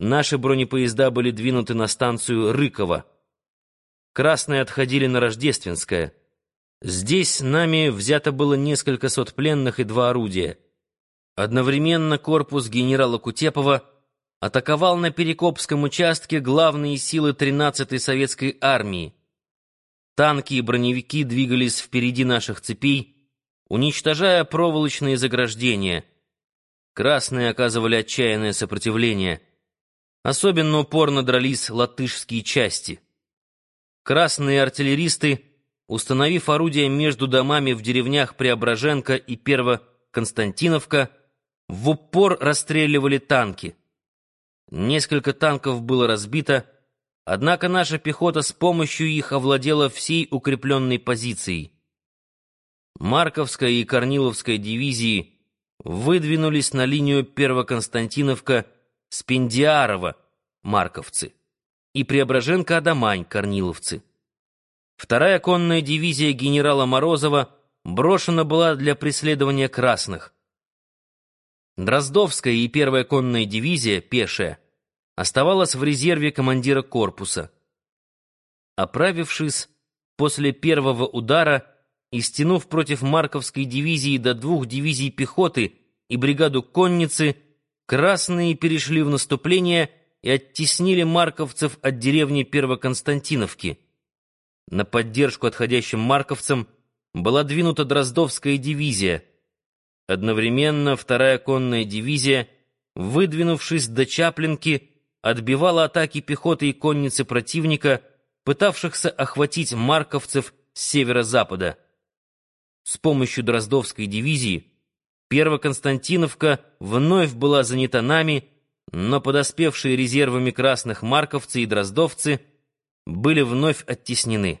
наши бронепоезда были двинуты на станцию Рыково. Красные отходили на Рождественское. Здесь нами взято было несколько сот пленных и два орудия. Одновременно корпус генерала Кутепова атаковал на Перекопском участке главные силы 13-й советской армии. Танки и броневики двигались впереди наших цепей, уничтожая проволочные заграждения. Красные оказывали отчаянное сопротивление. Особенно упорно дрались латышские части. Красные артиллеристы, установив орудия между домами в деревнях Преображенко и Перво-Константиновка, в упор расстреливали танки. Несколько танков было разбито, однако наша пехота с помощью их овладела всей укрепленной позицией. Марковская и Корниловская дивизии выдвинулись на линию Первоконстантиновка Спендиарова, Марковцы, и Преображенко-Адамань, Корниловцы. Вторая конная дивизия генерала Морозова брошена была для преследования красных. Дроздовская и первая конная дивизия, пешая, оставалась в резерве командира корпуса. Оправившись после первого удара и стянув против Марковской дивизии до двух дивизий пехоты и бригаду конницы, красные перешли в наступление и оттеснили марковцев от деревни Первоконстантиновки. На поддержку отходящим марковцам была двинута Дроздовская дивизия — Одновременно вторая конная дивизия, выдвинувшись до Чаплинки, отбивала атаки пехоты и конницы противника, пытавшихся охватить марковцев с северо-запада. С помощью Дроздовской дивизии Первоконстантиновка вновь была занята нами, но подоспевшие резервами красных марковцы и дроздовцы были вновь оттеснены.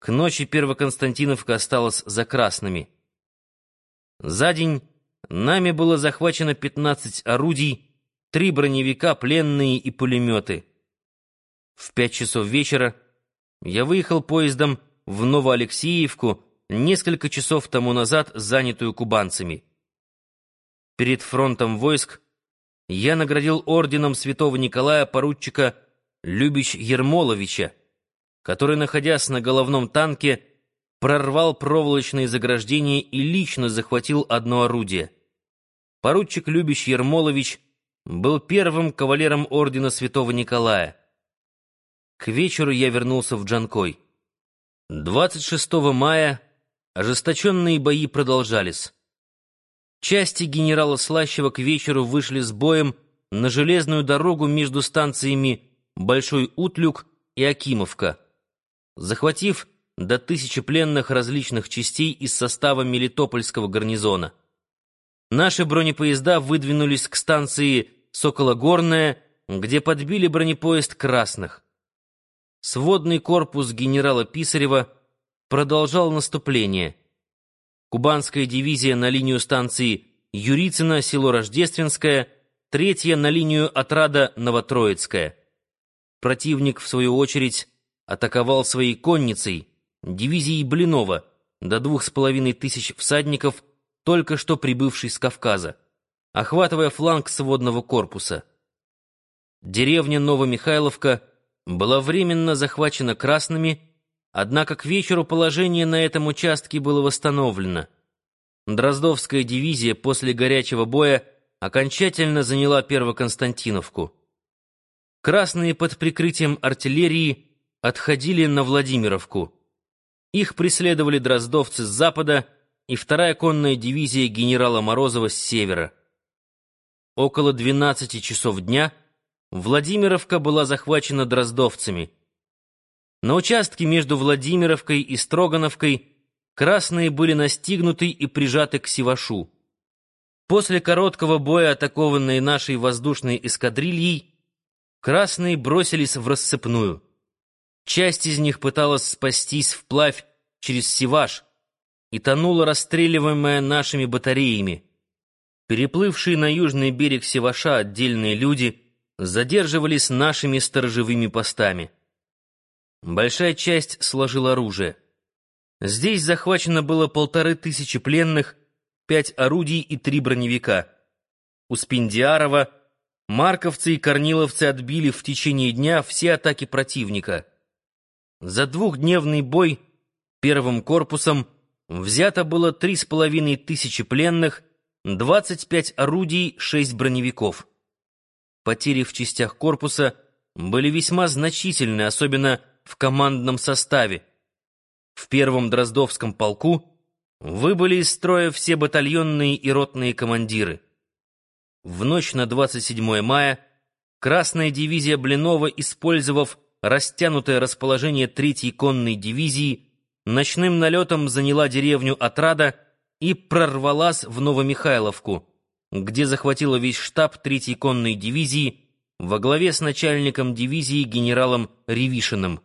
К ночи Первоконстантиновка осталась за красными. За день нами было захвачено 15 орудий, три броневика, пленные и пулеметы. В пять часов вечера я выехал поездом в Новоалексеевку, несколько часов тому назад занятую кубанцами. Перед фронтом войск я наградил орденом святого Николая поручика Любич Ермоловича, который, находясь на головном танке, прорвал проволочные заграждения и лично захватил одно орудие. Поручик Любич Ермолович был первым кавалером ордена Святого Николая. К вечеру я вернулся в Джанкой. 26 мая ожесточенные бои продолжались. Части генерала Слащева к вечеру вышли с боем на железную дорогу между станциями Большой Утлюк и Акимовка. Захватив до тысячи пленных различных частей из состава Мелитопольского гарнизона. Наши бронепоезда выдвинулись к станции Сокологорная, где подбили бронепоезд красных. Сводный корпус генерала Писарева продолжал наступление. Кубанская дивизия на линию станции Юрицына, село Рождественское, третья на линию отрада Новотроицкая. Противник, в свою очередь, атаковал своей конницей, дивизии Блинова до двух с половиной тысяч всадников, только что прибывший с Кавказа, охватывая фланг сводного корпуса. Деревня Новомихайловка была временно захвачена красными, однако к вечеру положение на этом участке было восстановлено. Дроздовская дивизия после горячего боя окончательно заняла Первоконстантиновку. Красные под прикрытием артиллерии отходили на Владимировку. Их преследовали дроздовцы с запада и вторая конная дивизия генерала Морозова с севера. Около 12 часов дня Владимировка была захвачена дроздовцами. На участке между Владимировкой и Строгановкой красные были настигнуты и прижаты к Сивашу. После короткого боя, атакованные нашей воздушной эскадрильей, красные бросились в рассыпную. Часть из них пыталась спастись вплавь через Сиваш и тонула расстреливаемая нашими батареями. Переплывшие на южный берег Севаша отдельные люди задерживались нашими сторожевыми постами. Большая часть сложила оружие. Здесь захвачено было полторы тысячи пленных, пять орудий и три броневика. У Спиндиарова марковцы и корниловцы отбили в течение дня все атаки противника. За двухдневный бой первым корпусом взято было три с половиной тысячи пленных, 25 орудий, 6 броневиков. Потери в частях корпуса были весьма значительны, особенно в командном составе. В первом Дроздовском полку выбыли из строя все батальонные и ротные командиры. В ночь на 27 мая Красная дивизия Блинова, использовав растянутое расположение Третьей конной дивизии, ночным налетом заняла деревню Отрада и прорвалась в Новомихайловку, где захватила весь штаб Третьей конной дивизии во главе с начальником дивизии генералом Ревишиным.